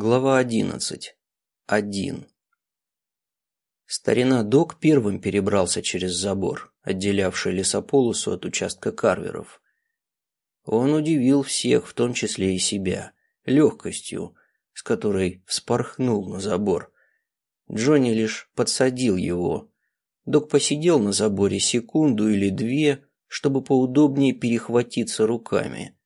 Глава одиннадцать. Один. Старина Док первым перебрался через забор, отделявший лесополосу от участка карверов. Он удивил всех, в том числе и себя, легкостью, с которой вспорхнул на забор. Джонни лишь подсадил его. Док посидел на заборе секунду или две, чтобы поудобнее перехватиться руками –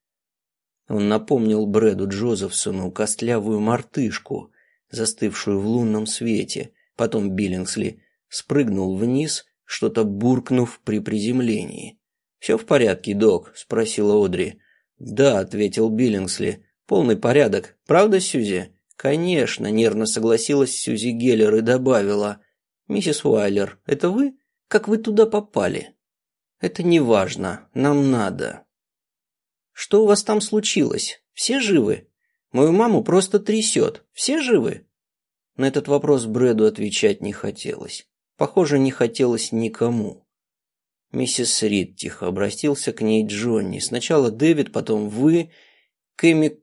он напомнил Брэду Джозефсону костлявую мартышку, застывшую в лунном свете. Потом Биллингсли спрыгнул вниз, что-то буркнув при приземлении. «Все в порядке, док?» – спросила Одри. «Да», – ответил Биллингсли. «Полный порядок. Правда, Сьюзи?» «Конечно», – нервно согласилась Сьюзи Геллер и добавила. «Миссис Уайлер, это вы? Как вы туда попали?» «Это не важно. Нам надо». Что у вас там случилось? Все живы? Мою маму просто трясет. Все живы?» На этот вопрос Брэду отвечать не хотелось. Похоже, не хотелось никому. Миссис Рид тихо обратился к ней Джонни. Сначала Дэвид, потом вы. Кэми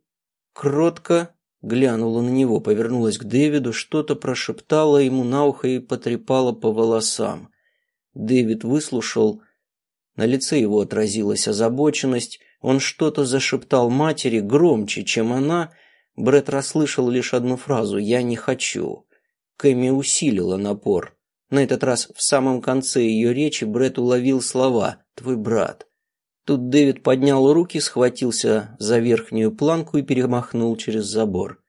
кротко глянула на него, повернулась к Дэвиду, что-то прошептала ему на ухо и потрепала по волосам. Дэвид выслушал. На лице его отразилась озабоченность. Он что-то зашептал матери громче, чем она. Бред расслышал лишь одну фразу «Я не хочу». Кэми усилила напор. На этот раз в самом конце ее речи Бред уловил слова «Твой брат». Тут Дэвид поднял руки, схватился за верхнюю планку и перемахнул через забор.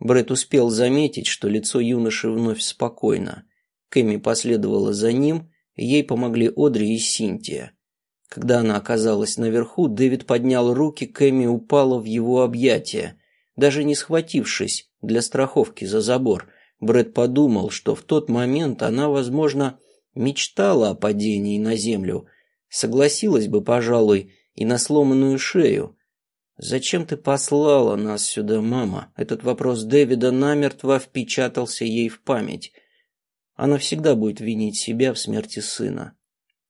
Бред успел заметить, что лицо юноши вновь спокойно. Кэми последовала за ним, ей помогли Одри и Синтия. Когда она оказалась наверху, Дэвид поднял руки, Кэми упала в его объятия. Даже не схватившись для страховки за забор, Брэд подумал, что в тот момент она, возможно, мечтала о падении на землю, согласилась бы, пожалуй, и на сломанную шею. «Зачем ты послала нас сюда, мама?» Этот вопрос Дэвида намертво впечатался ей в память. Она всегда будет винить себя в смерти сына.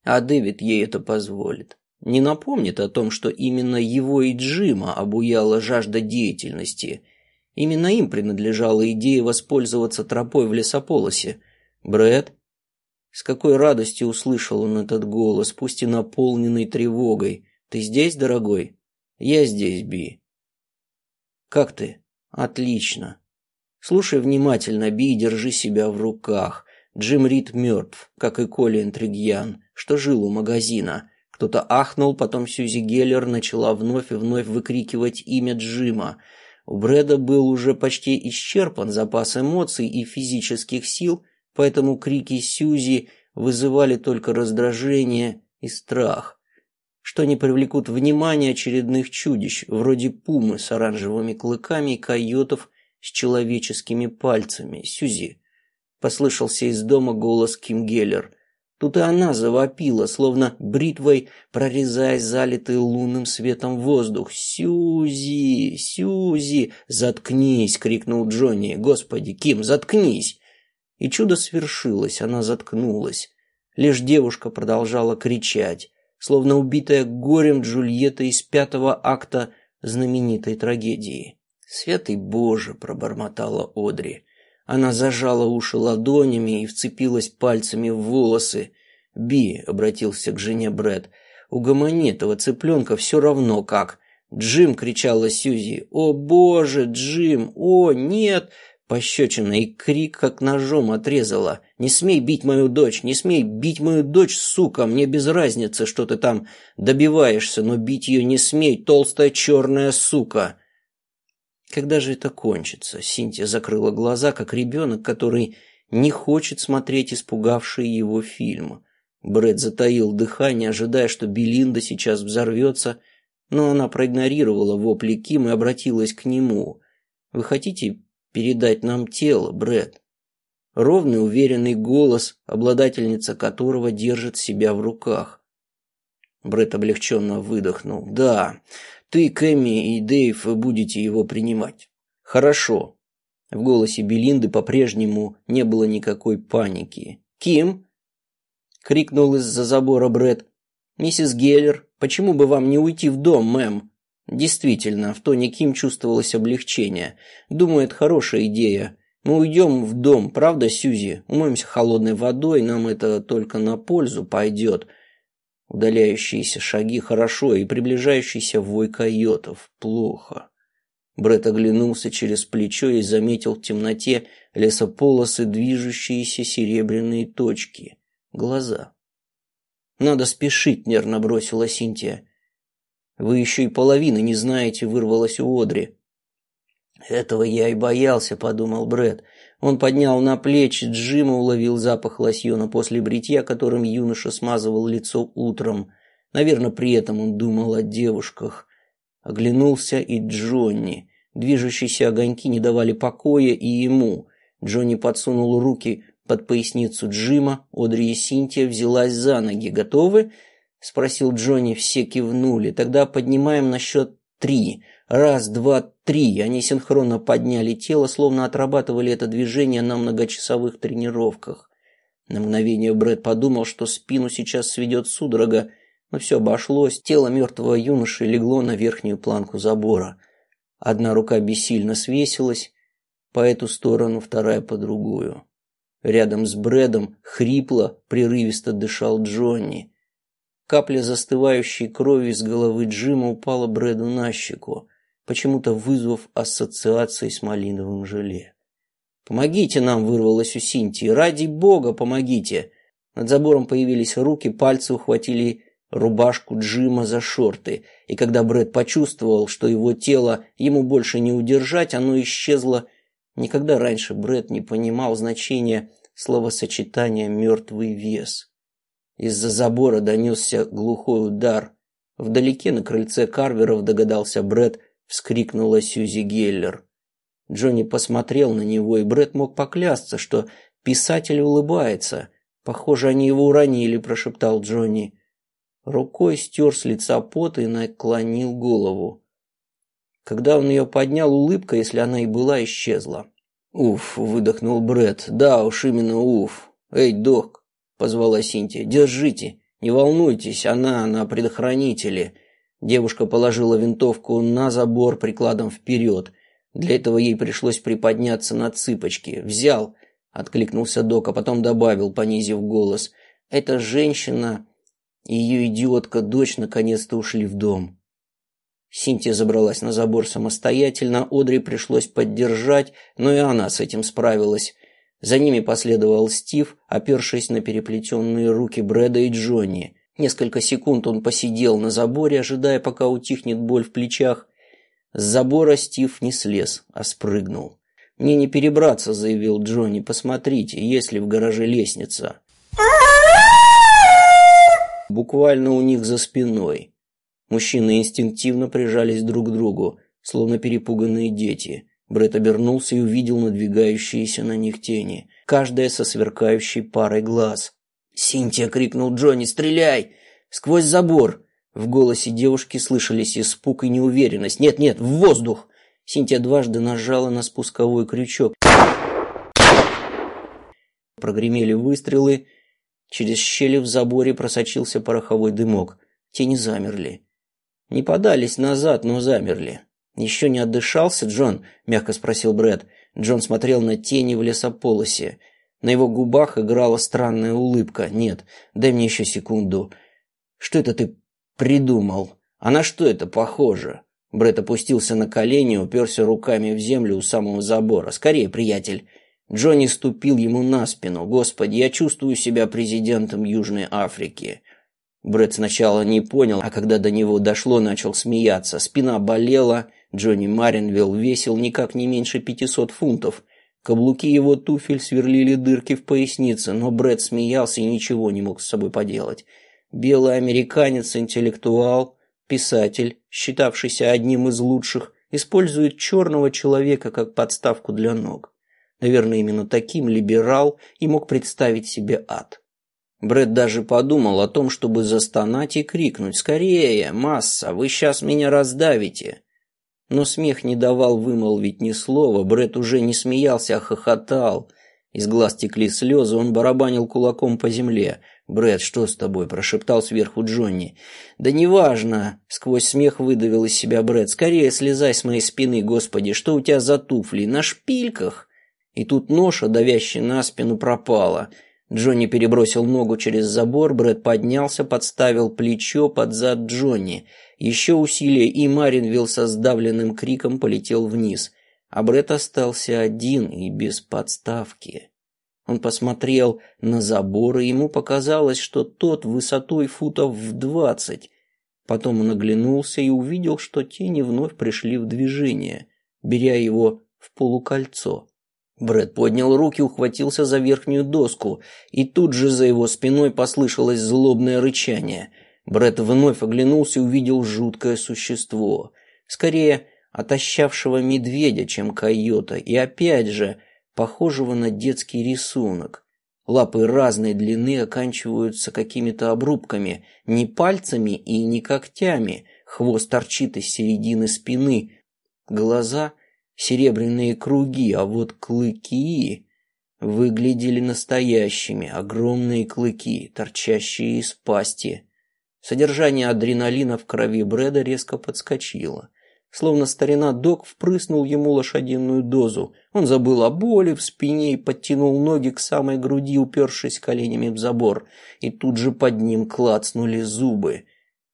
А Дэвид ей это позволит. Не напомнит о том, что именно его и Джима обуяла жажда деятельности. Именно им принадлежала идея воспользоваться тропой в лесополосе. Брэд? С какой радостью услышал он этот голос, пусть и наполненный тревогой. «Ты здесь, дорогой?» «Я здесь, Би». «Как ты?» «Отлично». Слушай внимательно, Би, держи себя в руках. Джим Рид мертв, как и Колин Тригьян что жил у магазина. Кто-то ахнул, потом Сьюзи Геллер начала вновь и вновь выкрикивать имя Джима. У Брэда был уже почти исчерпан запас эмоций и физических сил, поэтому крики Сьюзи вызывали только раздражение и страх, что не привлекут внимания очередных чудищ, вроде пумы с оранжевыми клыками и койотов с человеческими пальцами. Сьюзи. Послышался из дома голос Ким Геллер. Тут и она завопила, словно бритвой прорезая залитый лунным светом воздух. «Сьюзи! Сьюзи! Заткнись!» — крикнул Джонни. «Господи, Ким, заткнись!» И чудо свершилось, она заткнулась. Лишь девушка продолжала кричать, словно убитая горем Джульетта из пятого акта знаменитой трагедии. «Святый Боже!» — пробормотала Одри. Она зажала уши ладонями и вцепилась пальцами в волосы. «Би», — обратился к жене Брэд, — «угомони этого цыпленка все равно как». «Джим!» — кричала Сьюзи. «О, боже, Джим! О, нет!» Пощечина и крик, как ножом отрезала. «Не смей бить мою дочь! Не смей бить мою дочь, сука! Мне без разницы, что ты там добиваешься, но бить ее не смей, толстая черная сука!» Когда же это кончится? Синтия закрыла глаза, как ребенок, который не хочет смотреть испугавший его фильм. Брэд затаил дыхание, ожидая, что Белинда сейчас взорвется, но она проигнорировала вопли Ким и обратилась к нему. «Вы хотите передать нам тело, Брэд?» Ровный, уверенный голос, обладательница которого держит себя в руках. Брэд облегченно выдохнул. «Да, ты, Кэми и Дэйв будете его принимать. Хорошо. В голосе Белинды по-прежнему не было никакой паники. Ким? крикнул из-за забора Бред. Миссис Геллер, почему бы вам не уйти в дом, мэм? Действительно, в тоне Ким чувствовалось облегчение. Думаю, это хорошая идея. Мы уйдем в дом, правда, Сьюзи? Умоемся холодной водой, нам это только на пользу пойдет. Удаляющиеся шаги хорошо, и приближающийся вой койотов плохо. Бред оглянулся через плечо и заметил в темноте лесополосы движущиеся серебряные точки. Глаза. «Надо спешить», — нервно бросила Синтия. «Вы еще и половины не знаете», — вырвалась у Одри. «Этого я и боялся», — подумал Бред. Он поднял на плечи Джима, уловил запах лосьона после бритья, которым юноша смазывал лицо утром. Наверное, при этом он думал о девушках. Оглянулся и Джонни. Движущиеся огоньки не давали покоя и ему. Джонни подсунул руки под поясницу Джима. Одри и Синтия взялась за ноги. «Готовы?» – спросил Джонни. Все кивнули. «Тогда поднимаем на счет три. Раз, два, три. Они синхронно подняли тело, словно отрабатывали это движение на многочасовых тренировках. На мгновение Брэд подумал, что спину сейчас сведет судорога, но все обошлось. Тело мертвого юноши легло на верхнюю планку забора. Одна рука бессильно свесилась по эту сторону, вторая по другую. Рядом с Брэдом хрипло, прерывисто дышал Джонни. Капля застывающей крови с головы Джима упала Брэду на щеку почему-то вызвав ассоциации с малиновым желе. «Помогите нам!» – вырвалось у Синтии. «Ради бога, помогите!» Над забором появились руки, пальцы ухватили рубашку Джима за шорты, и когда Брэд почувствовал, что его тело ему больше не удержать, оно исчезло. Никогда раньше Брэд не понимал значения словосочетания «мертвый вес». Из-за забора донесся глухой удар. Вдалеке на крыльце Карверов догадался Брэд, вскрикнула Сьюзи Геллер. Джонни посмотрел на него, и Бред мог поклясться, что писатель улыбается. Похоже, они его уронили, прошептал Джонни. Рукой стер с лица пот и наклонил голову. Когда он ее поднял, улыбка, если она и была, исчезла. «Уф!» – выдохнул Бред. «Да уж, именно уф!» «Эй, док!» – позвала Синтия. «Держите! Не волнуйтесь, она на предохранителе!» Девушка положила винтовку на забор прикладом вперед. Для этого ей пришлось приподняться на цыпочки. «Взял!» – откликнулся док, а потом добавил, понизив голос. «Эта женщина и ее идиотка-дочь наконец-то ушли в дом». Синтия забралась на забор самостоятельно, Одри пришлось поддержать, но и она с этим справилась. За ними последовал Стив, опершись на переплетенные руки Брэда и Джонни. Несколько секунд он посидел на заборе, ожидая, пока утихнет боль в плечах. С забора Стив не слез, а спрыгнул. «Мне не перебраться», — заявил Джонни. «Посмотрите, есть ли в гараже лестница». Буквально у них за спиной. Мужчины инстинктивно прижались друг к другу, словно перепуганные дети. Бред обернулся и увидел надвигающиеся на них тени, каждая со сверкающей парой глаз. «Синтия!» — крикнул Джонни. «Стреляй! Сквозь забор!» В голосе девушки слышались испуг и неуверенность. «Нет, нет, в воздух!» Синтия дважды нажала на спусковой крючок. Прогремели выстрелы. Через щели в заборе просочился пороховой дымок. Тени замерли. Не подались назад, но замерли. «Еще не отдышался, Джон?» – мягко спросил Брэд. Джон смотрел на тени в лесополосе. На его губах играла странная улыбка. «Нет, дай мне еще секунду. Что это ты придумал? А на что это похоже?» Бред опустился на колени, уперся руками в землю у самого забора. «Скорее, приятель!» Джонни ступил ему на спину. «Господи, я чувствую себя президентом Южной Африки!» Бред сначала не понял, а когда до него дошло, начал смеяться. Спина болела, Джонни Маринвилл весил никак не меньше пятисот фунтов – Каблуки его туфель сверлили дырки в пояснице, но Брэд смеялся и ничего не мог с собой поделать. Белый американец, интеллектуал, писатель, считавшийся одним из лучших, использует черного человека как подставку для ног. Наверное, именно таким либерал и мог представить себе ад. Брэд даже подумал о том, чтобы застонать и крикнуть «Скорее, масса, вы сейчас меня раздавите!» Но смех не давал вымолвить ни слова, Бред уже не смеялся, а хохотал. Из глаз текли слезы, он барабанил кулаком по земле. «Брэд, что с тобой?» – прошептал сверху Джонни. «Да неважно!» – сквозь смех выдавил из себя Брэд. «Скорее слезай с моей спины, господи! Что у тебя за туфли? На шпильках?» И тут ноша, давящая на спину, пропала. Джонни перебросил ногу через забор, Брэд поднялся, подставил плечо под зад Джонни. Еще усилие, и Маринвилл со сдавленным криком полетел вниз. А Брэд остался один и без подставки. Он посмотрел на забор, и ему показалось, что тот высотой футов в двадцать. Потом он оглянулся и увидел, что тени вновь пришли в движение, беря его в полукольцо. Брэд поднял руки, ухватился за верхнюю доску, и тут же за его спиной послышалось злобное рычание. Брэд вновь оглянулся и увидел жуткое существо, скорее отощавшего медведя, чем койота, и опять же похожего на детский рисунок. Лапы разной длины оканчиваются какими-то обрубками, не пальцами и не когтями. Хвост торчит из середины спины. Глаза — серебряные круги, а вот клыки выглядели настоящими, огромные клыки, торчащие из пасти. Содержание адреналина в крови Брэда резко подскочило. Словно старина док впрыснул ему лошадиную дозу. Он забыл о боли в спине и подтянул ноги к самой груди, упершись коленями в забор. И тут же под ним клацнули зубы.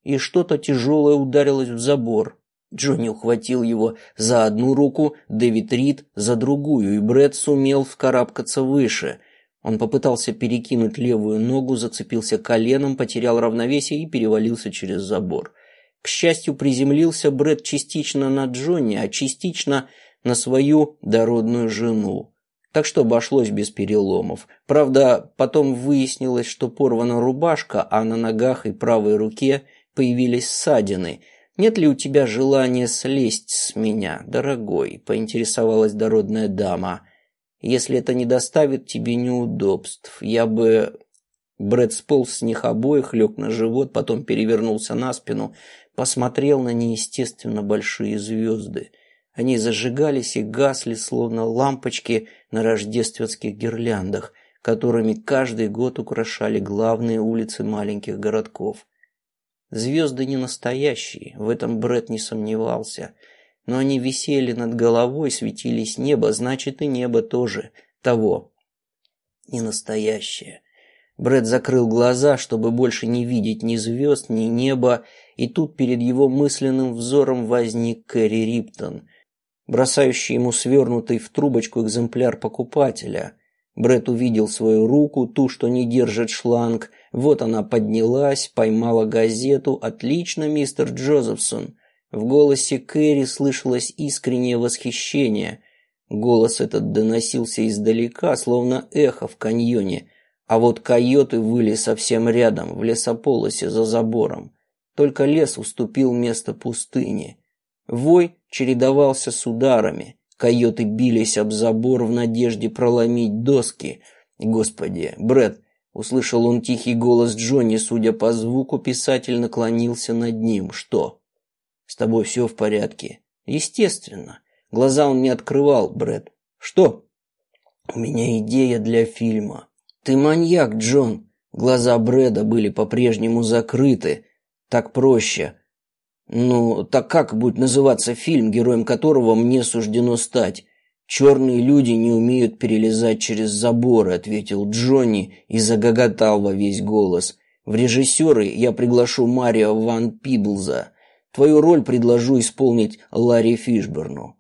И что-то тяжелое ударилось в забор. Джонни ухватил его за одну руку, Дэвид Рид за другую, и Брэд сумел вкарабкаться выше. Он попытался перекинуть левую ногу, зацепился коленом, потерял равновесие и перевалился через забор. К счастью, приземлился Брэд частично на Джонни, а частично на свою дородную жену. Так что обошлось без переломов. Правда, потом выяснилось, что порвана рубашка, а на ногах и правой руке появились ссадины. «Нет ли у тебя желания слезть с меня, дорогой?» – поинтересовалась дородная дама. «Если это не доставит тебе неудобств, я бы...» Брэд сполз с них обоих, лег на живот, потом перевернулся на спину посмотрел на неестественно большие звезды. Они зажигались и гасли, словно лампочки на рождественских гирляндах, которыми каждый год украшали главные улицы маленьких городков. Звезды не настоящие, в этом Бред не сомневался, но они висели над головой, светились небо, значит и небо тоже того. Не настоящее. Бред закрыл глаза, чтобы больше не видеть ни звезд, ни неба, и тут перед его мысленным взором возник Кэрри Риптон, бросающий ему свернутый в трубочку экземпляр покупателя. Бред увидел свою руку, ту, что не держит шланг. Вот она поднялась, поймала газету. «Отлично, мистер Джозефсон!» В голосе Кэрри слышалось искреннее восхищение. Голос этот доносился издалека, словно эхо в каньоне. А вот койоты выли совсем рядом, в лесополосе за забором. Только лес уступил место пустыне. Вой чередовался с ударами. Койоты бились об забор в надежде проломить доски. Господи, Бред, услышал он тихий голос Джонни, судя по звуку, писатель наклонился над ним. Что? С тобой все в порядке? Естественно. Глаза он не открывал, Бред. Что? У меня идея для фильма. Ты маньяк, Джон. Глаза Брэда были по-прежнему закрыты, так проще. Ну, так как будет называться фильм, героем которого мне суждено стать? Черные люди не умеют перелезать через заборы, ответил Джонни и загоготал во весь голос. В режиссеры я приглашу Марио Ван Пиблза. Твою роль предложу исполнить Ларри Фишберну.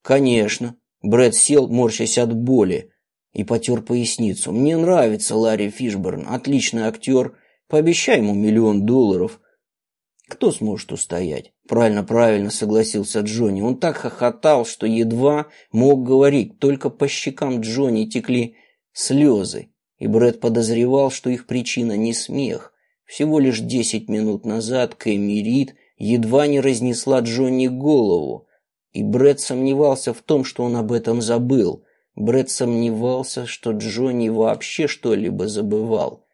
Конечно. Брэд сел, морщась от боли, и потер поясницу. Мне нравится Ларри Фишберн, отличный актер. Пообещай ему миллион долларов. Кто сможет устоять? Правильно, правильно, согласился Джонни. Он так хохотал, что едва мог говорить. Только по щекам Джонни текли слезы. И Брэд подозревал, что их причина не смех. Всего лишь десять минут назад Кэмми Рид едва не разнесла Джонни голову. И Брэд сомневался в том, что он об этом забыл. Брэд сомневался, что Джонни вообще что-либо забывал.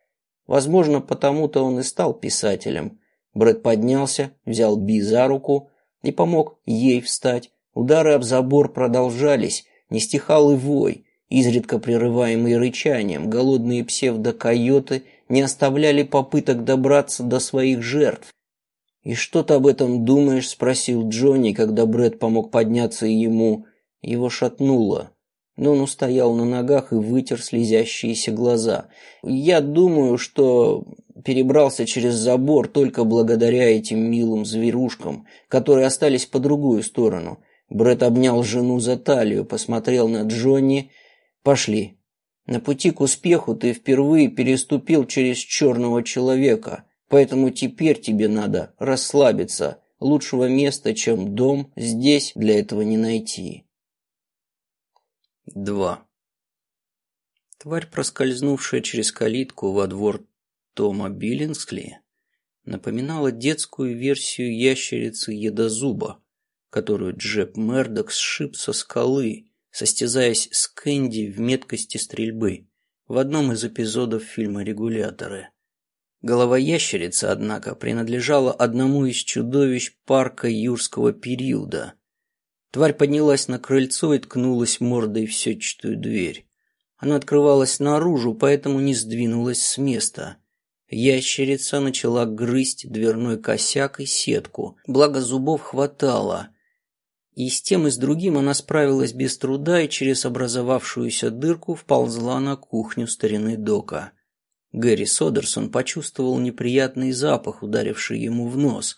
Возможно, потому-то он и стал писателем. Брэд поднялся, взял Би за руку и помог ей встать. Удары об забор продолжались, не стихал и вой, изредка прерываемый рычанием, голодные псевдокойоты не оставляли попыток добраться до своих жертв. «И что ты об этом думаешь?» – спросил Джонни, когда Брэд помог подняться ему. Его шатнуло, но он устоял на ногах и вытер слезящиеся глаза. «Я думаю, что перебрался через забор только благодаря этим милым зверушкам, которые остались по другую сторону». Брэд обнял жену за талию, посмотрел на Джонни. «Пошли. На пути к успеху ты впервые переступил через черного человека». Поэтому теперь тебе надо расслабиться. Лучшего места, чем дом, здесь для этого не найти. 2. Тварь, проскользнувшая через калитку во двор Тома Биллингсли, напоминала детскую версию ящерицы Едозуба, которую Джеб Мердок сшиб со скалы, состязаясь с Кэнди в меткости стрельбы в одном из эпизодов фильма «Регуляторы». Голова ящерицы, однако, принадлежала одному из чудовищ парка юрского периода. Тварь поднялась на крыльцо и ткнулась мордой в сетчатую дверь. Она открывалась наружу, поэтому не сдвинулась с места. Ящерица начала грызть дверной косяк и сетку, благо зубов хватало. И с тем и с другим она справилась без труда и через образовавшуюся дырку вползла на кухню старины Дока. Гэри Содерсон почувствовал неприятный запах, ударивший ему в нос.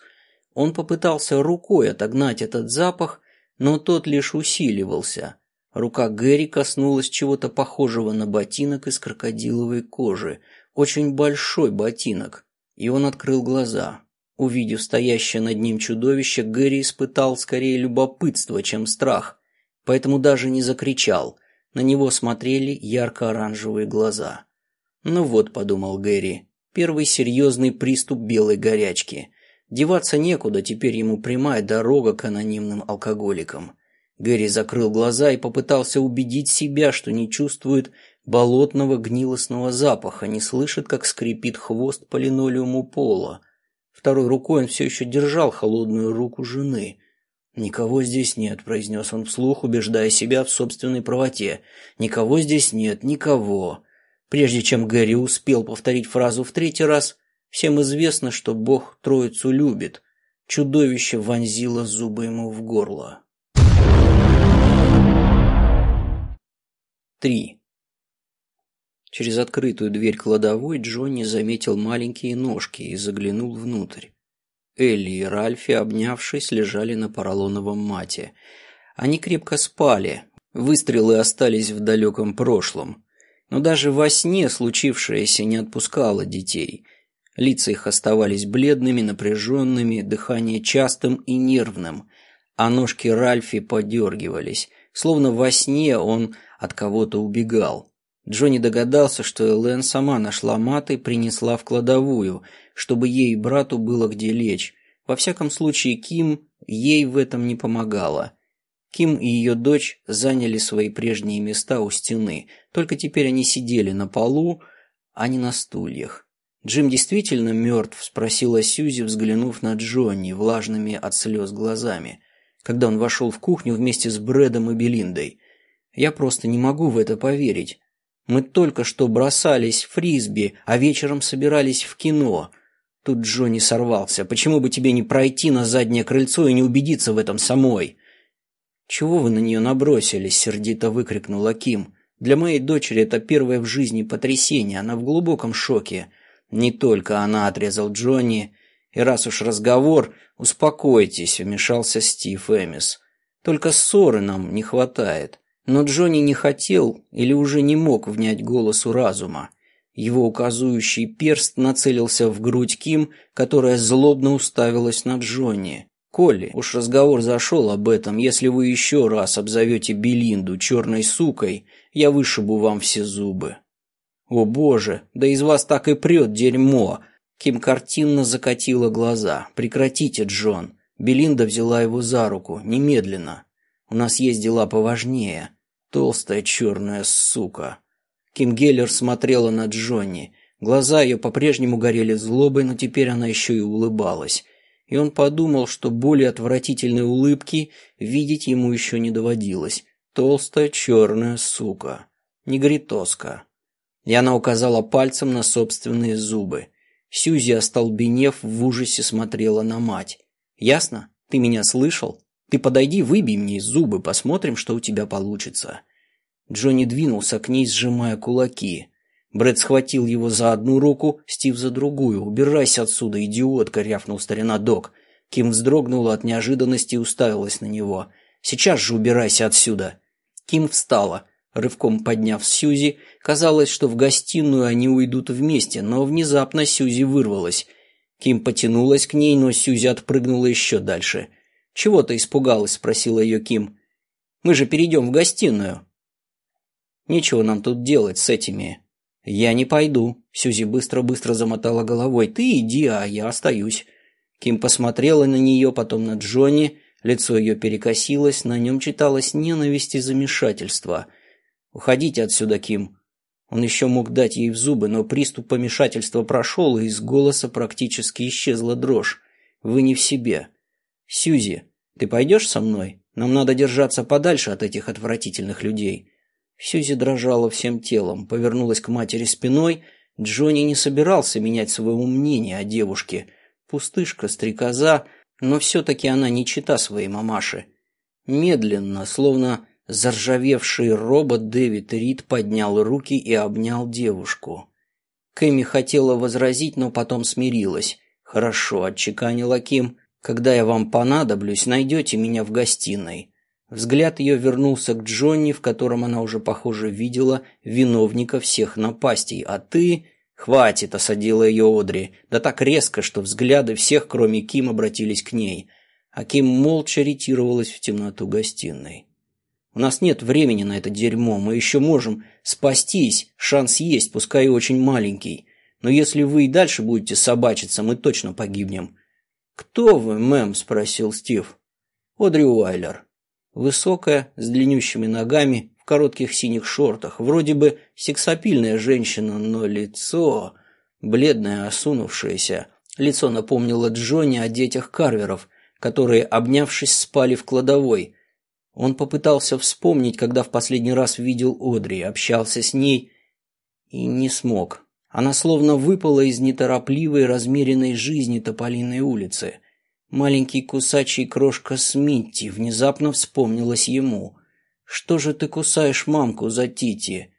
Он попытался рукой отогнать этот запах, но тот лишь усиливался. Рука Гэри коснулась чего-то похожего на ботинок из крокодиловой кожи, очень большой ботинок, и он открыл глаза. Увидев стоящее над ним чудовище, Гэри испытал скорее любопытство, чем страх, поэтому даже не закричал. На него смотрели ярко-оранжевые глаза. «Ну вот», – подумал Гэри, – «первый серьезный приступ белой горячки. Деваться некуда, теперь ему прямая дорога к анонимным алкоголикам». Гэри закрыл глаза и попытался убедить себя, что не чувствует болотного гнилостного запаха, не слышит, как скрипит хвост по линолеуму пола. Второй рукой он все еще держал холодную руку жены. «Никого здесь нет», – произнес он вслух, убеждая себя в собственной правоте. «Никого здесь нет, никого». Прежде чем Гэри успел повторить фразу в третий раз, всем известно, что Бог Троицу любит. Чудовище вонзило зубы ему в горло. 3. Через открытую дверь кладовой Джонни заметил маленькие ножки и заглянул внутрь. Элли и Ральфи, обнявшись, лежали на поролоновом мате. Они крепко спали, выстрелы остались в далеком прошлом. Но даже во сне случившееся не отпускало детей. Лица их оставались бледными, напряженными, дыхание частым и нервным, а ножки Ральфи подергивались, словно во сне он от кого-то убегал. Джонни догадался, что Элен сама нашла мат и принесла в кладовую, чтобы ей и брату было где лечь. Во всяком случае, Ким ей в этом не помогала. Ким и ее дочь заняли свои прежние места у стены, только теперь они сидели на полу, а не на стульях. «Джим действительно мертв?» – спросила Сьюзи, взглянув на Джонни влажными от слез глазами, когда он вошел в кухню вместе с Брэдом и Белиндой. «Я просто не могу в это поверить. Мы только что бросались фрисби, а вечером собирались в кино». Тут Джонни сорвался. «Почему бы тебе не пройти на заднее крыльцо и не убедиться в этом самой?» «Чего вы на нее набросились?» – сердито выкрикнула Ким. «Для моей дочери это первое в жизни потрясение, она в глубоком шоке». «Не только она», – отрезал Джонни. «И раз уж разговор, успокойтесь», – вмешался Стив Эмис. «Только ссоры нам не хватает». Но Джонни не хотел или уже не мог внять голосу разума. Его указующий перст нацелился в грудь Ким, которая злобно уставилась на Джонни. Колли, уж разговор зашел об этом, если вы еще раз обзовете Белинду черной сукой, я вышибу вам все зубы. О боже, да из вас так и прет дерьмо. Ким картинно закатила глаза. Прекратите, Джон. Белинда взяла его за руку, немедленно. У нас есть дела поважнее. Толстая черная сука. Ким Геллер смотрела на Джонни. Глаза ее по-прежнему горели злобой, но теперь она еще и улыбалась и он подумал, что более отвратительной улыбки видеть ему еще не доводилось. Толстая черная сука. негритоска. И она указала пальцем на собственные зубы. Сьюзи, остолбенев, в ужасе смотрела на мать. «Ясно? Ты меня слышал? Ты подойди, выбей мне зубы, посмотрим, что у тебя получится». Джонни двинулся к ней, сжимая кулаки. Брэд схватил его за одну руку, Стив за другую. «Убирайся отсюда, идиотка!» — рявкнул старина Док. Ким вздрогнула от неожиданности и уставилась на него. «Сейчас же убирайся отсюда!» Ким встала, рывком подняв Сьюзи. Казалось, что в гостиную они уйдут вместе, но внезапно Сьюзи вырвалась. Ким потянулась к ней, но Сьюзи отпрыгнула еще дальше. «Чего ты испугалась?» – спросила ее Ким. «Мы же перейдем в гостиную». «Нечего нам тут делать с этими». «Я не пойду», – Сьюзи быстро-быстро замотала головой. «Ты иди, а я остаюсь». Ким посмотрела на нее, потом на Джонни. Лицо ее перекосилось, на нем читалось ненависть и замешательство. «Уходите отсюда, Ким». Он еще мог дать ей в зубы, но приступ помешательства прошел, и из голоса практически исчезла дрожь. «Вы не в себе». «Сьюзи, ты пойдешь со мной? Нам надо держаться подальше от этих отвратительных людей». Сьюзи дрожала всем телом, повернулась к матери спиной. Джонни не собирался менять своего мнения о девушке – Пустышка, стрекоза, но все-таки она не чита своей мамаши. Медленно, словно заржавевший робот, Дэвид Рид поднял руки и обнял девушку. Кэми хотела возразить, но потом смирилась. «Хорошо», — отчеканила Ким. «Когда я вам понадоблюсь, найдете меня в гостиной». Взгляд ее вернулся к Джонни, в котором она уже, похоже, видела виновника всех напастей. «А ты...» «Хватит!» – осадила ее Одри. Да так резко, что взгляды всех, кроме Ким, обратились к ней. А Ким молча ретировалась в темноту гостиной. «У нас нет времени на это дерьмо. Мы еще можем спастись. Шанс есть, пускай и очень маленький. Но если вы и дальше будете собачиться, мы точно погибнем». «Кто вы, мэм?» – спросил Стив. «Одри Уайлер». Высокая, с длиннющими ногами, в коротких синих шортах. Вроде бы сексапильная женщина, но лицо... Бледное, осунувшееся. Лицо напомнило Джонни о детях Карверов, которые, обнявшись, спали в кладовой. Он попытался вспомнить, когда в последний раз видел Одри, общался с ней и не смог. Она словно выпала из неторопливой, размеренной жизни Тополиной улицы. Маленький кусачий крошка Смитти внезапно вспомнилась ему. Что же ты кусаешь мамку за Тити?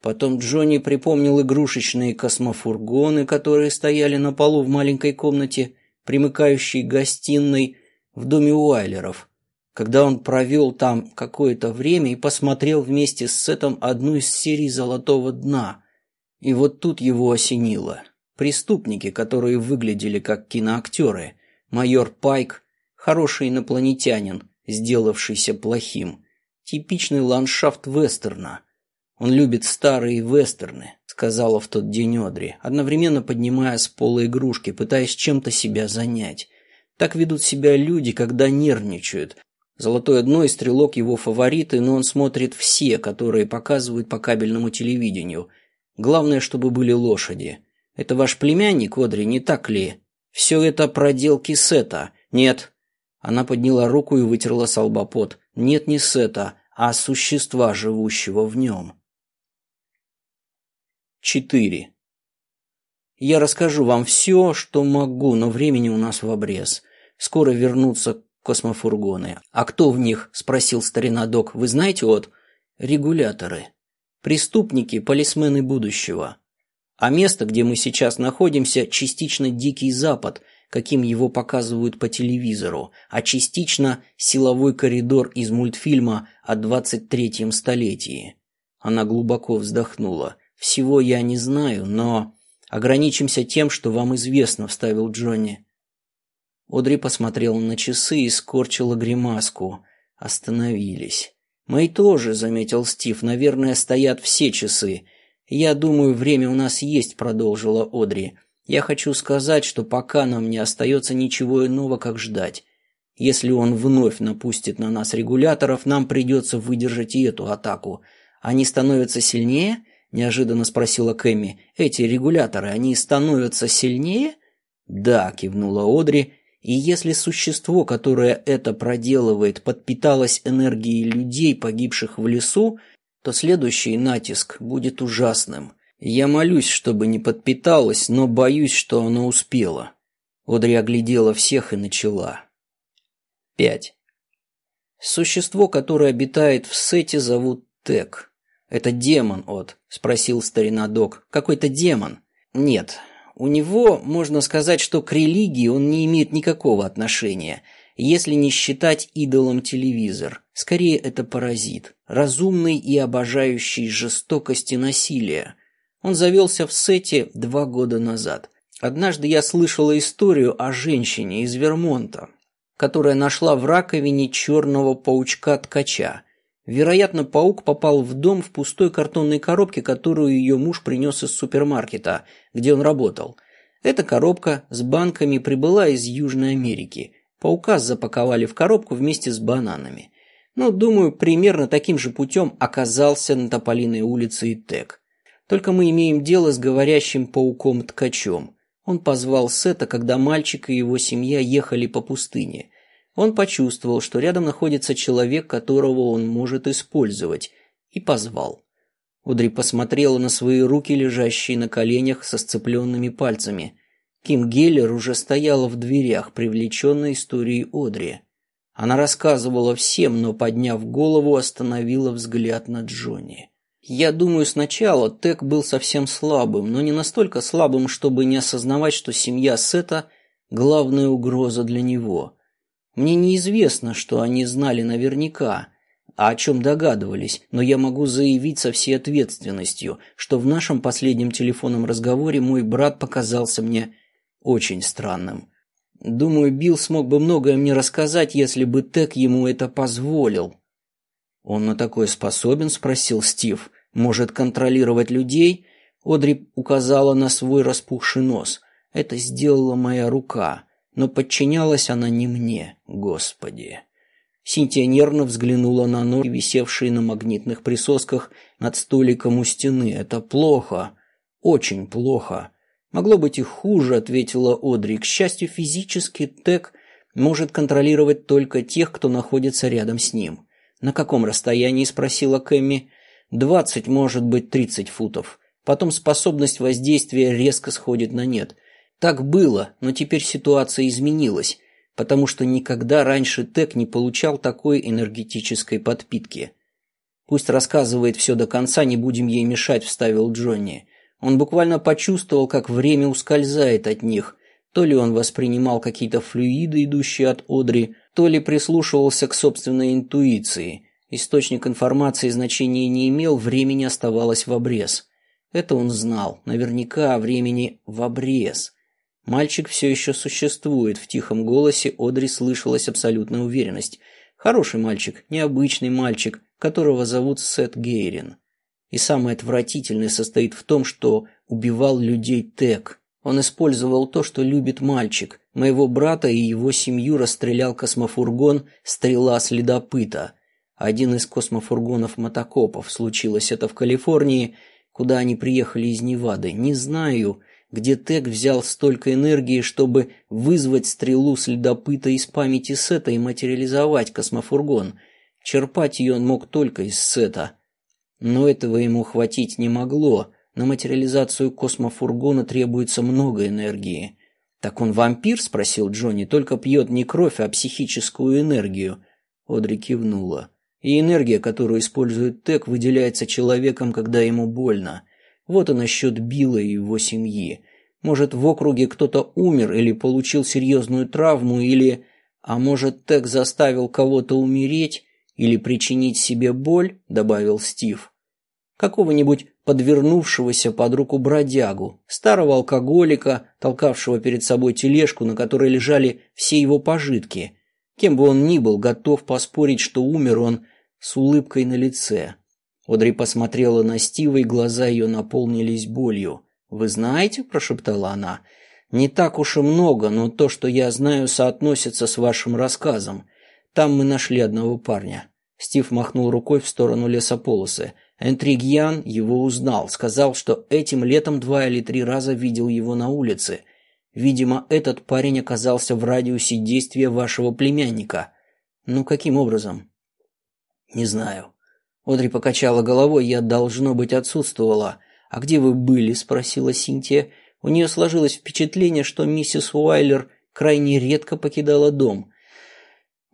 Потом Джонни припомнил игрушечные космофургоны, которые стояли на полу в маленькой комнате, примыкающей к гостиной в доме Уайлеров, когда он провел там какое-то время и посмотрел вместе с Сетом одну из серий «Золотого дна». И вот тут его осенило. Преступники, которые выглядели как киноактеры. Майор Пайк, хороший инопланетянин, сделавшийся плохим. Типичный ландшафт вестерна. Он любит старые вестерны, сказала в тот день Одри, одновременно поднимая с пола игрушки, пытаясь чем-то себя занять. Так ведут себя люди, когда нервничают. Золотое дно и стрелок его фавориты, но он смотрит все, которые показывают по кабельному телевидению. Главное, чтобы были лошади. Это ваш племянник, Одри, не так ли? Все это проделки Сета. Нет. Она подняла руку и вытерла с нет не Сета, а существа, живущего в нем. 4. Я расскажу вам все, что могу, но времени у нас в обрез. Скоро вернутся космофургоны. А кто в них? спросил старина док. Вы знаете вот регуляторы. Преступники, полисмены будущего. А место, где мы сейчас находимся, частично Дикий Запад, каким его показывают по телевизору, а частично силовой коридор из мультфильма о 23-м столетии. Она глубоко вздохнула. «Всего я не знаю, но...» «Ограничимся тем, что вам известно», — вставил Джонни. Одри посмотрела на часы и скорчила гримаску. Остановились. «Мои тоже», — заметил Стив, — «наверное, стоят все часы. Я думаю, время у нас есть», — продолжила Одри. Я хочу сказать, что пока нам не остается ничего иного, как ждать. Если он вновь напустит на нас регуляторов, нам придется выдержать и эту атаку. Они становятся сильнее? Неожиданно спросила Кэми. Эти регуляторы, они становятся сильнее? Да, кивнула Одри. И если существо, которое это проделывает, подпиталось энергией людей, погибших в лесу, то следующий натиск будет ужасным. Я молюсь, чтобы не подпиталось, но боюсь, что оно успело. Одри оглядела всех и начала. Пять. Существо, которое обитает в сете, зовут Тек. Это демон, От, спросил старина Док. Какой-то демон. Нет, у него, можно сказать, что к религии он не имеет никакого отношения, если не считать идолом телевизор. Скорее, это паразит, разумный и обожающий жестокость и насилие. Он завелся в сете два года назад. Однажды я слышала историю о женщине из Вермонта, которая нашла в раковине черного паучка-ткача. Вероятно, паук попал в дом в пустой картонной коробке, которую ее муж принес из супермаркета, где он работал. Эта коробка с банками прибыла из Южной Америки. Паука запаковали в коробку вместе с бананами. Но, думаю, примерно таким же путем оказался на Тополиной улице и Тек. Только мы имеем дело с говорящим пауком-ткачом. Он позвал Сета, когда мальчик и его семья ехали по пустыне. Он почувствовал, что рядом находится человек, которого он может использовать, и позвал. Удри посмотрела на свои руки, лежащие на коленях со сцепленными пальцами. Ким Геллер уже стояла в дверях, привлеченная историей Одри. Она рассказывала всем, но, подняв голову, остановила взгляд на Джонни. Я думаю, сначала Тек был совсем слабым, но не настолько слабым, чтобы не осознавать, что семья Сета – главная угроза для него. Мне неизвестно, что они знали наверняка, а о чем догадывались, но я могу заявить со всей ответственностью, что в нашем последнем телефонном разговоре мой брат показался мне очень странным. Думаю, Билл смог бы многое мне рассказать, если бы Тек ему это позволил. «Он на такое способен?» – спросил Стив. «Может контролировать людей?» Одри указала на свой распухший нос. «Это сделала моя рука, но подчинялась она не мне, Господи!» Синтия нервно взглянула на ноги, висевшие на магнитных присосках над столиком у стены. «Это плохо. Очень плохо. Могло быть и хуже», — ответила Одри. «К счастью, физически Тек может контролировать только тех, кто находится рядом с ним. «На каком расстоянии?» – спросила Кэмми. «Двадцать, может быть, тридцать футов. Потом способность воздействия резко сходит на нет. Так было, но теперь ситуация изменилась, потому что никогда раньше Тек не получал такой энергетической подпитки». «Пусть рассказывает все до конца, не будем ей мешать», – вставил Джонни. Он буквально почувствовал, как время ускользает от них. То ли он воспринимал какие-то флюиды, идущие от Одри, то ли прислушивался к собственной интуиции. Источник информации значения не имел, времени оставалось в обрез. Это он знал, наверняка времени в обрез. Мальчик все еще существует, в тихом голосе Одри слышалась абсолютная уверенность. Хороший мальчик, необычный мальчик, которого зовут Сет Гейрин. И самое отвратительное состоит в том, что убивал людей Тек. Он использовал то, что любит мальчик. Моего брата и его семью расстрелял космофургон «Стрела следопыта». Один из космофургонов мотокопов. Случилось это в Калифорнии, куда они приехали из Невады. Не знаю, где Тек взял столько энергии, чтобы вызвать стрелу следопыта из памяти Сета и материализовать космофургон. Черпать ее он мог только из Сета. Но этого ему хватить не могло. На материализацию космофургона требуется много энергии. «Так он вампир?» – спросил Джонни. «Только пьет не кровь, а психическую энергию». Одри кивнула. «И энергия, которую использует Тек, выделяется человеком, когда ему больно. Вот и насчет Билла и его семьи. Может, в округе кто-то умер или получил серьезную травму, или... А может, Тек заставил кого-то умереть или причинить себе боль?» – добавил Стив. «Какого-нибудь подвернувшегося под руку бродягу, старого алкоголика, толкавшего перед собой тележку, на которой лежали все его пожитки. Кем бы он ни был, готов поспорить, что умер он с улыбкой на лице. Одри посмотрела на Стива, и глаза ее наполнились болью. «Вы знаете?» – прошептала она. «Не так уж и много, но то, что я знаю, соотносится с вашим рассказом. Там мы нашли одного парня». Стив махнул рукой в сторону лесополосы. Энтригьян его узнал, сказал, что этим летом два или три раза видел его на улице. Видимо, этот парень оказался в радиусе действия вашего племянника. Ну, каким образом? Не знаю. Одри покачала головой, я, должно быть, отсутствовала. «А где вы были?» – спросила Синтия. У нее сложилось впечатление, что миссис Уайлер крайне редко покидала дом.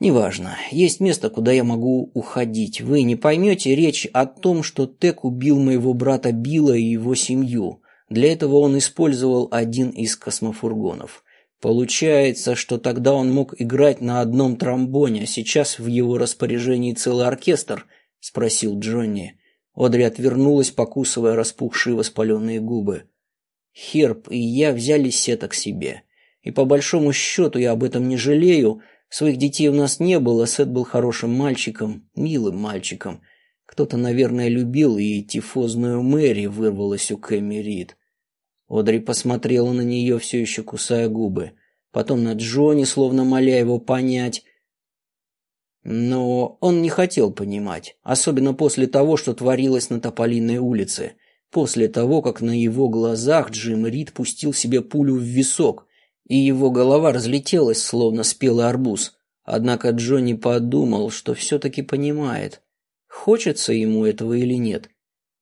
«Неважно. Есть место, куда я могу уходить. Вы не поймете речь о том, что Тек убил моего брата Билла и его семью. Для этого он использовал один из космофургонов. Получается, что тогда он мог играть на одном тромбоне, а сейчас в его распоряжении целый оркестр?» – спросил Джонни. Одри отвернулась, покусывая распухшие воспаленные губы. Херб и я взяли Сета к себе. И по большому счету я об этом не жалею. Своих детей у нас не было, Сет был хорошим мальчиком, милым мальчиком. Кто-то, наверное, любил, и тифозную Мэри вырвалась у Кэмми Рид. Одри посмотрела на нее, все еще кусая губы. Потом на Джонни, словно моля его понять. Но он не хотел понимать, особенно после того, что творилось на Тополиной улице. После того, как на его глазах Джим Рид пустил себе пулю в висок, и его голова разлетелась, словно спелый арбуз. Однако Джонни подумал, что все-таки понимает, хочется ему этого или нет.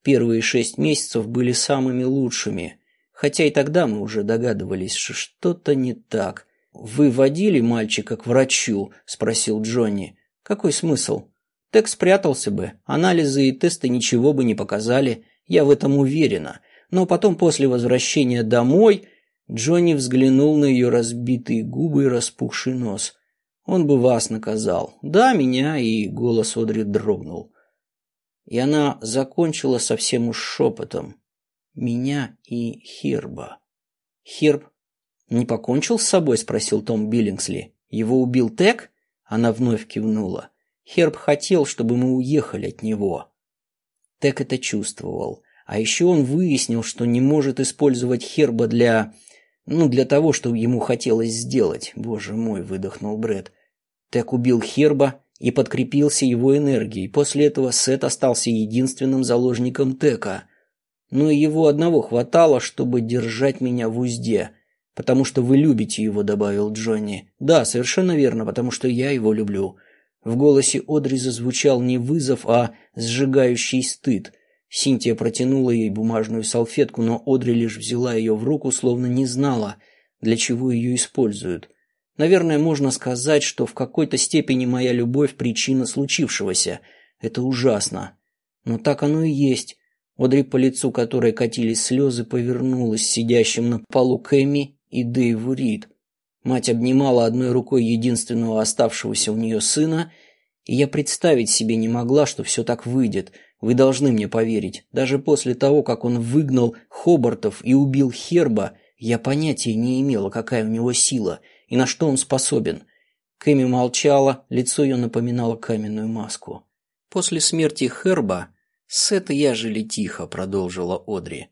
Первые шесть месяцев были самыми лучшими – Хотя и тогда мы уже догадывались, что что-то не так. «Вы водили мальчика к врачу?» – спросил Джонни. «Какой смысл? Тек спрятался бы, анализы и тесты ничего бы не показали, я в этом уверена. Но потом, после возвращения домой, Джонни взглянул на ее разбитые губы и распухший нос. Он бы вас наказал. Да, меня, и голос Одри дрогнул. И она закончила совсем уж шепотом меня и Херба. Херб не покончил с собой, спросил Том Биллингсли. Его убил Тек? Она вновь кивнула. Херб хотел, чтобы мы уехали от него. Тек это чувствовал. А еще он выяснил, что не может использовать Херба для... Ну, для того, что ему хотелось сделать. Боже мой, выдохнул Бред. Тек убил Херба и подкрепился его энергией. После этого Сет остался единственным заложником Тека – но его одного хватало, чтобы держать меня в узде. Потому что вы любите его, добавил Джонни. Да, совершенно верно, потому что я его люблю. В голосе Одри зазвучал не вызов, а сжигающий стыд. Синтия протянула ей бумажную салфетку, но Одри лишь взяла ее в руку, словно не знала, для чего ее используют. Наверное, можно сказать, что в какой-то степени моя любовь – причина случившегося. Это ужасно. Но так оно и есть. Одри, по лицу которой катились слезы, повернулась сидящим на полу Кэми и Дэйву Рид. Мать обнимала одной рукой единственного оставшегося у нее сына, и я представить себе не могла, что все так выйдет. Вы должны мне поверить. Даже после того, как он выгнал Хобартов и убил Херба, я понятия не имела, какая у него сила и на что он способен. Кэми молчала, лицо ее напоминало каменную маску. После смерти Херба «С этой я жили тихо», — продолжила Одри.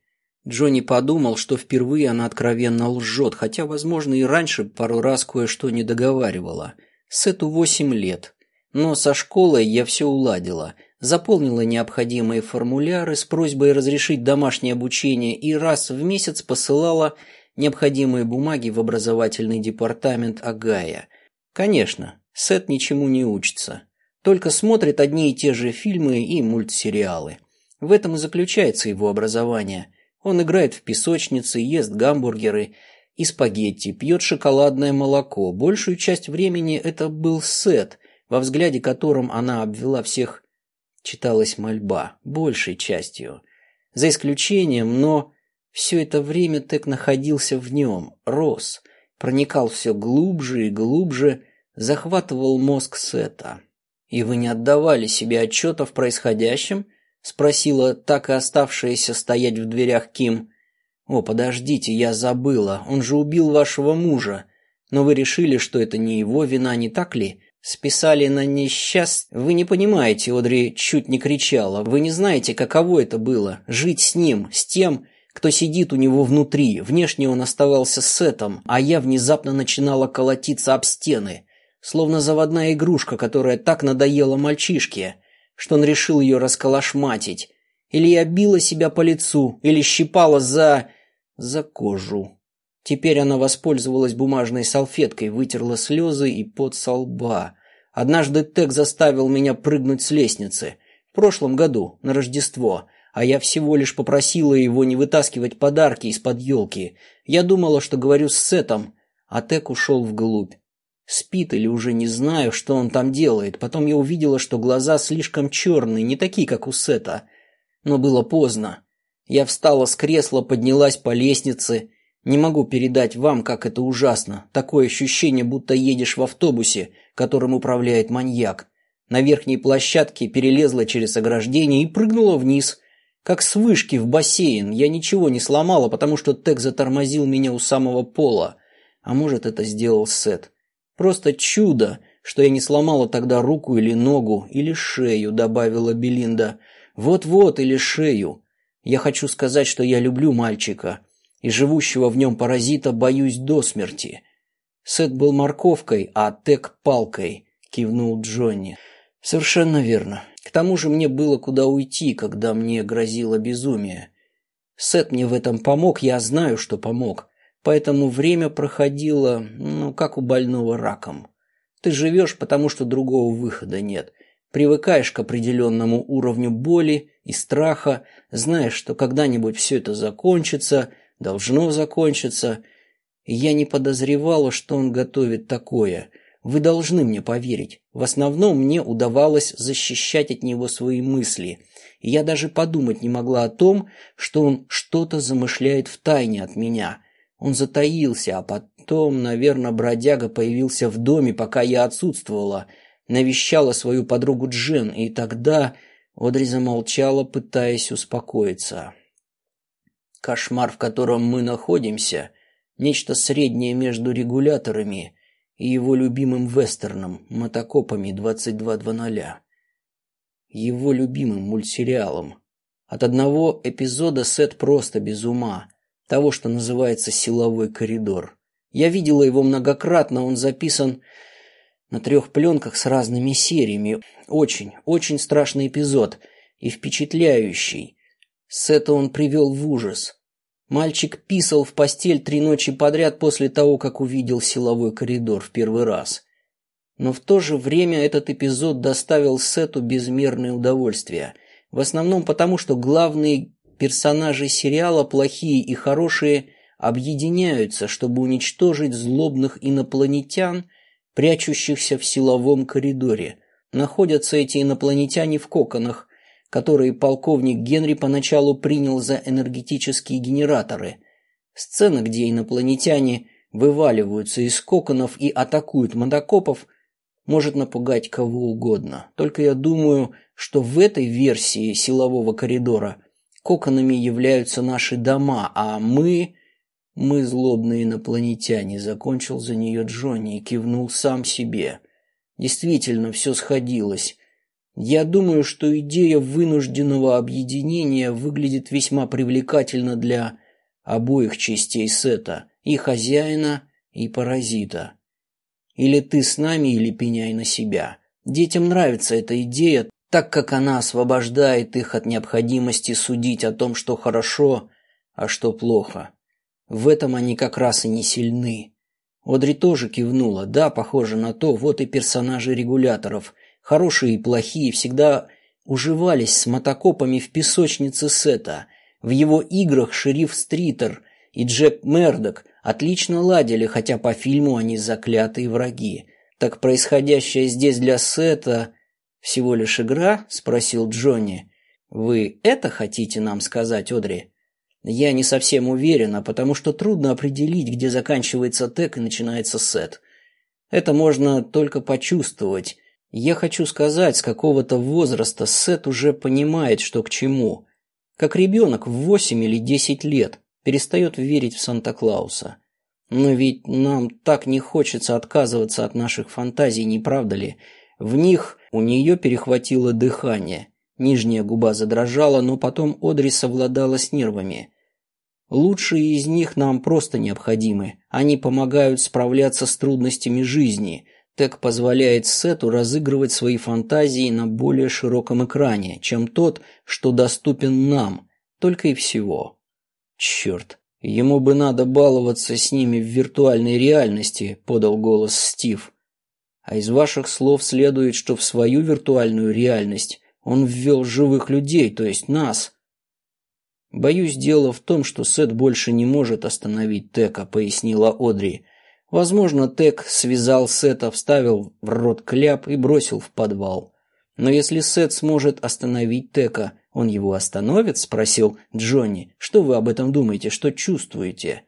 Джонни подумал, что впервые она откровенно лжет, хотя, возможно, и раньше пару раз кое-что не договаривала. Сету восемь лет. Но со школой я все уладила. Заполнила необходимые формуляры с просьбой разрешить домашнее обучение и раз в месяц посылала необходимые бумаги в образовательный департамент Агая. Конечно, Сет ничему не учится. Только смотрит одни и те же фильмы и мультсериалы. В этом и заключается его образование. Он играет в песочнице, ест гамбургеры и спагетти, пьет шоколадное молоко. Большую часть времени это был Сет, во взгляде котором она обвела всех читалась мольба, большей частью. За исключением, но все это время Тек находился в нем, рос, проникал все глубже и глубже, захватывал мозг Сета. «И вы не отдавали себе отчета в происходящем?» – спросила так и оставшаяся стоять в дверях Ким. «О, подождите, я забыла, он же убил вашего мужа. Но вы решили, что это не его вина, не так ли? Списали на несчаст... Вы не понимаете, Одри чуть не кричала. Вы не знаете, каково это было – жить с ним, с тем, кто сидит у него внутри. Внешне он оставался сетом, а я внезапно начинала колотиться об стены словно заводная игрушка, которая так надоела мальчишке, что он решил ее расколошматить. Или я била себя по лицу, или щипала за... за кожу. Теперь она воспользовалась бумажной салфеткой, вытерла слезы и пот со лба. Однажды Тек заставил меня прыгнуть с лестницы. В прошлом году, на Рождество, а я всего лишь попросила его не вытаскивать подарки из-под елки. Я думала, что говорю с Сетом, а Тек ушел вглубь. Спит или уже не знаю, что он там делает. Потом я увидела, что глаза слишком черные, не такие, как у Сета. Но было поздно. Я встала с кресла, поднялась по лестнице. Не могу передать вам, как это ужасно. Такое ощущение, будто едешь в автобусе, которым управляет маньяк. На верхней площадке перелезла через ограждение и прыгнула вниз. Как с вышки в бассейн. Я ничего не сломала, потому что Тек затормозил меня у самого пола. А может, это сделал Сет. Просто чудо, что я не сломала тогда руку или ногу, или шею, добавила Белинда. Вот-вот, или шею. Я хочу сказать, что я люблю мальчика, и живущего в нем паразита боюсь до смерти. Сет был морковкой, а Тек палкой, кивнул Джонни. Совершенно верно. К тому же мне было куда уйти, когда мне грозило безумие. Сет мне в этом помог, я знаю, что помог. Поэтому время проходило, ну, как у больного раком. Ты живешь, потому что другого выхода нет. Привыкаешь к определенному уровню боли и страха, знаешь, что когда-нибудь все это закончится, должно закончиться. Я не подозревала, что он готовит такое. Вы должны мне поверить. В основном мне удавалось защищать от него свои мысли. Я даже подумать не могла о том, что он что-то замышляет в тайне от меня – он затаился, а потом, наверное, бродяга появился в доме, пока я отсутствовала, навещала свою подругу Джен, и тогда Одри замолчала, пытаясь успокоиться. Кошмар, в котором мы находимся, нечто среднее между регуляторами и его любимым вестерном, мотокопами 22.00. Его любимым мультсериалом. От одного эпизода Сет просто без ума – того, что называется силовой коридор. Я видела его многократно, он записан на трех пленках с разными сериями. Очень, очень страшный эпизод и впечатляющий. Сета он привел в ужас. Мальчик писал в постель три ночи подряд после того, как увидел силовой коридор в первый раз. Но в то же время этот эпизод доставил Сету безмерное удовольствие. В основном потому, что главный персонажи сериала, плохие и хорошие, объединяются, чтобы уничтожить злобных инопланетян, прячущихся в силовом коридоре. Находятся эти инопланетяне в коконах, которые полковник Генри поначалу принял за энергетические генераторы. Сцена, где инопланетяне вываливаются из коконов и атакуют мотокопов, может напугать кого угодно. Только я думаю, что в этой версии силового коридора Коконами являются наши дома, а мы... Мы злобные инопланетяне, закончил за нее Джонни и кивнул сам себе. Действительно, все сходилось. Я думаю, что идея вынужденного объединения выглядит весьма привлекательно для обоих частей сета, и хозяина, и паразита. Или ты с нами, или пеняй на себя. Детям нравится эта идея, так как она освобождает их от необходимости судить о том, что хорошо, а что плохо. В этом они как раз и не сильны. Одри тоже кивнула. Да, похоже на то, вот и персонажи регуляторов. Хорошие и плохие всегда уживались с мотокопами в песочнице Сета. В его играх шериф Стритер и Джек Мердок отлично ладили, хотя по фильму они заклятые враги. Так происходящее здесь для Сета «Всего лишь игра?» – спросил Джонни. «Вы это хотите нам сказать, Одри?» «Я не совсем уверена, потому что трудно определить, где заканчивается тег и начинается сет. Это можно только почувствовать. Я хочу сказать, с какого-то возраста сет уже понимает, что к чему. Как ребенок в восемь или десять лет перестает верить в Санта-Клауса. Но ведь нам так не хочется отказываться от наших фантазий, не правда ли?» В них у нее перехватило дыхание. Нижняя губа задрожала, но потом Одри совладала с нервами. Лучшие из них нам просто необходимы. Они помогают справляться с трудностями жизни. Тек позволяет Сету разыгрывать свои фантазии на более широком экране, чем тот, что доступен нам. Только и всего. Черт, ему бы надо баловаться с ними в виртуальной реальности, подал голос Стив. А из ваших слов следует, что в свою виртуальную реальность Он ввел живых людей, то есть нас. Боюсь, дело в том, что Сет больше не может остановить Тека, пояснила Одри. Возможно, Тек связал Сета, вставил в рот кляп и бросил в подвал. Но если Сет сможет остановить Тека, он его остановит? спросил Джонни. Что вы об этом думаете? Что чувствуете?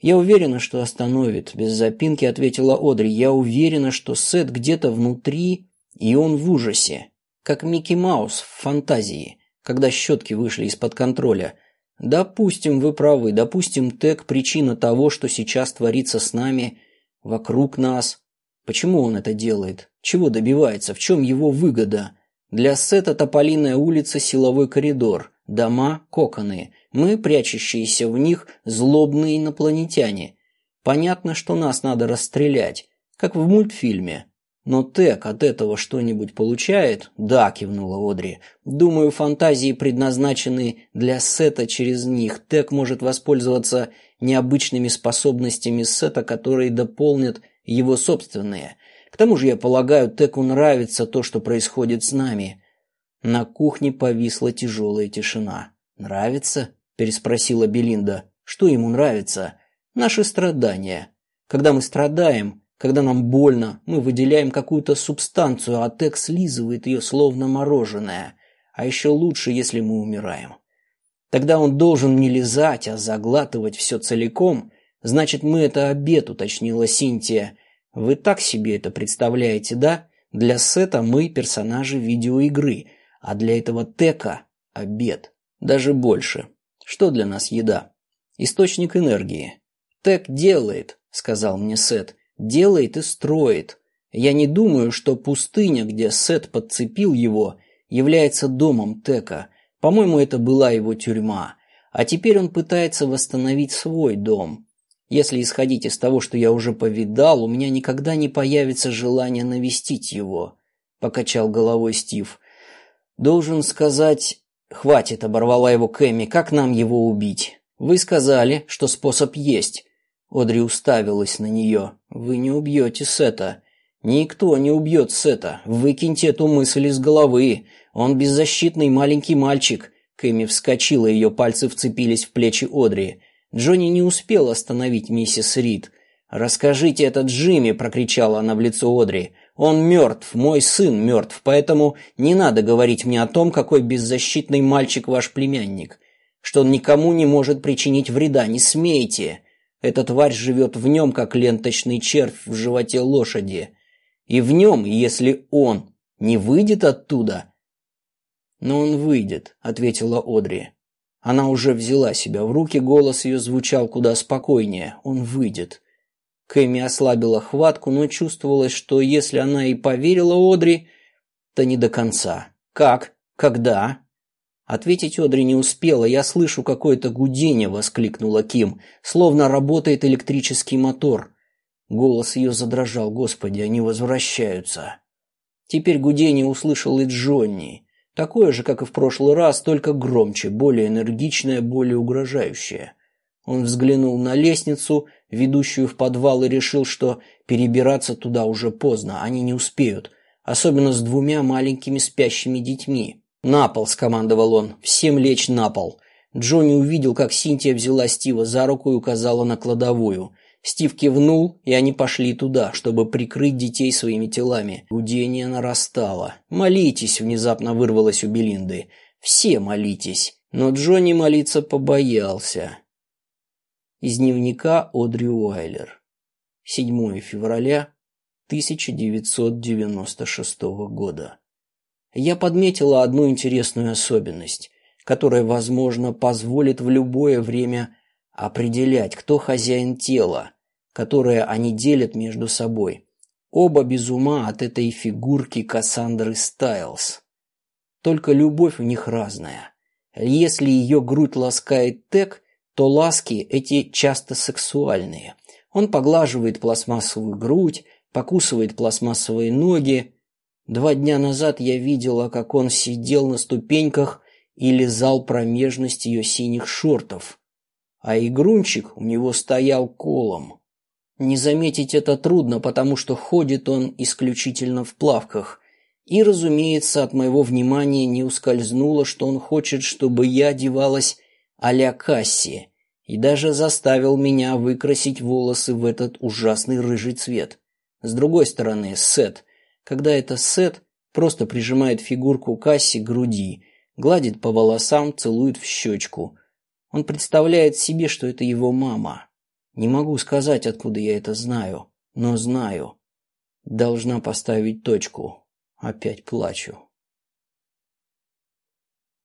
Я уверена, что остановит, без запинки ответила Одри. Я уверена, что Сет где-то внутри, и он в ужасе, как Микки Маус в фантазии, когда щетки вышли из-под контроля. Допустим, вы правы, допустим, Тек причина того, что сейчас творится с нами, вокруг нас. Почему он это делает? Чего добивается? В чем его выгода? Для Сета Тополиная улица – силовой коридор, дома – коконы, мы, прячущиеся в них, злобные инопланетяне. Понятно, что нас надо расстрелять, как в мультфильме. Но Тек от этого что-нибудь получает? Да, кивнула Одри. Думаю, фантазии предназначены для Сета через них. Тек может воспользоваться необычными способностями Сета, которые дополнят его собственные. К тому же, я полагаю, Теку нравится то, что происходит с нами. На кухне повисла тяжелая тишина. Нравится? Переспросила Белинда. Что ему нравится? Наши страдания. Когда мы страдаем, когда нам больно, мы выделяем какую-то субстанцию, а Тек слизывает ее словно мороженое. А еще лучше, если мы умираем. Тогда он должен не лизать, а заглатывать все целиком. Значит, мы это обед, уточнила Синтия. Вы так себе это представляете, да? Для Сета мы персонажи видеоигры, а для этого Тека обед. Даже больше. Что для нас еда? Источник энергии. Тек делает, сказал мне Сет. Делает и строит. Я не думаю, что пустыня, где Сет подцепил его, является домом Тека. По-моему, это была его тюрьма. А теперь он пытается восстановить свой дом. Если исходить из того, что я уже повидал, у меня никогда не появится желание навестить его, покачал головой Стив. Должен сказать, хватит, оборвала его Кэми. Как нам его убить? Вы сказали, что способ есть. Одри уставилась на нее. Вы не убьете Сета. Никто не убьет Сета. Выкиньте эту мысль из головы. Он беззащитный маленький мальчик. Кэми вскочила, ее пальцы вцепились в плечи Одри. Джонни не успел остановить миссис Рид. «Расскажите это Джимми!» – прокричала она в лицо Одри. «Он мертв, мой сын мертв, поэтому не надо говорить мне о том, какой беззащитный мальчик ваш племянник, что он никому не может причинить вреда, не смейте!» Эта тварь живет в нем, как ленточный червь в животе лошади. И в нем, если он не выйдет оттуда... «Но он выйдет», — ответила Одри. Она уже взяла себя в руки, голос ее звучал куда спокойнее. Он выйдет. Кэми ослабила хватку, но чувствовалось, что если она и поверила Одри, то не до конца. «Как? Когда?» Ответить Одри не успела. «Я слышу какое-то гудение!» — воскликнула Ким. «Словно работает электрический мотор». Голос ее задрожал. «Господи, они возвращаются!» Теперь гудение услышал и Джонни. Такое же, как и в прошлый раз, только громче, более энергичное, более угрожающее. Он взглянул на лестницу, ведущую в подвал, и решил, что перебираться туда уже поздно, они не успеют, особенно с двумя маленькими спящими детьми. «На пол!» – скомандовал он. «Всем лечь на пол!» Джонни увидел, как Синтия взяла Стива за руку и указала на кладовую. Стив кивнул, и они пошли туда, чтобы прикрыть детей своими телами. Гудение нарастало. «Молитесь!» – внезапно вырвалось у Белинды. «Все молитесь!» Но Джонни молиться побоялся. Из дневника Одри Уайлер. 7 февраля 1996 года. Я подметила одну интересную особенность, которая, возможно, позволит в любое время определять, кто хозяин тела, которое они делят между собой. Оба без ума от этой фигурки Кассандры Стайлз. Только любовь у них разная. Если ее грудь ласкает Тек, то ласки эти часто сексуальные. Он поглаживает пластмассовую грудь, покусывает пластмассовые ноги. Два дня назад я видела, как он сидел на ступеньках и лизал промежность ее синих шортов а игрунчик у него стоял колом. Не заметить это трудно, потому что ходит он исключительно в плавках. И, разумеется, от моего внимания не ускользнуло, что он хочет, чтобы я одевалась а-ля Касси, и даже заставил меня выкрасить волосы в этот ужасный рыжий цвет. С другой стороны, Сет, когда это Сет, просто прижимает фигурку Касси к груди, гладит по волосам, целует в щечку. Он представляет себе, что это его мама. Не могу сказать, откуда я это знаю, но знаю. Должна поставить точку. Опять плачу.